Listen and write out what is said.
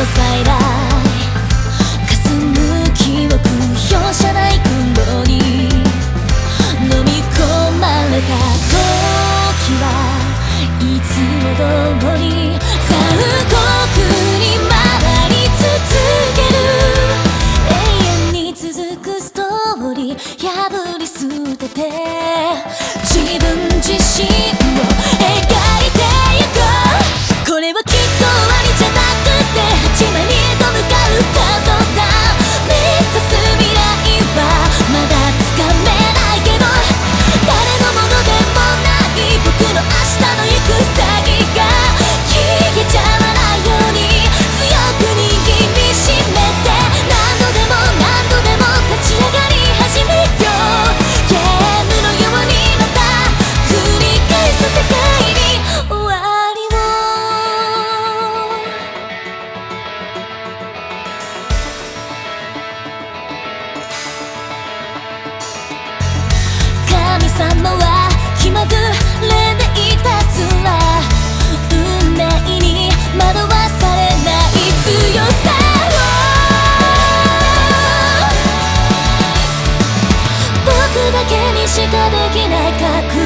の再来霞む記憶容射台い雲に飲み込まれた時はいつもどおり残酷に回り続ける永遠に続くストーリー。破り捨てて。自分自身をさんは気まぐれでいたずら運命に惑わされない強さを僕だけにしかできない覚悟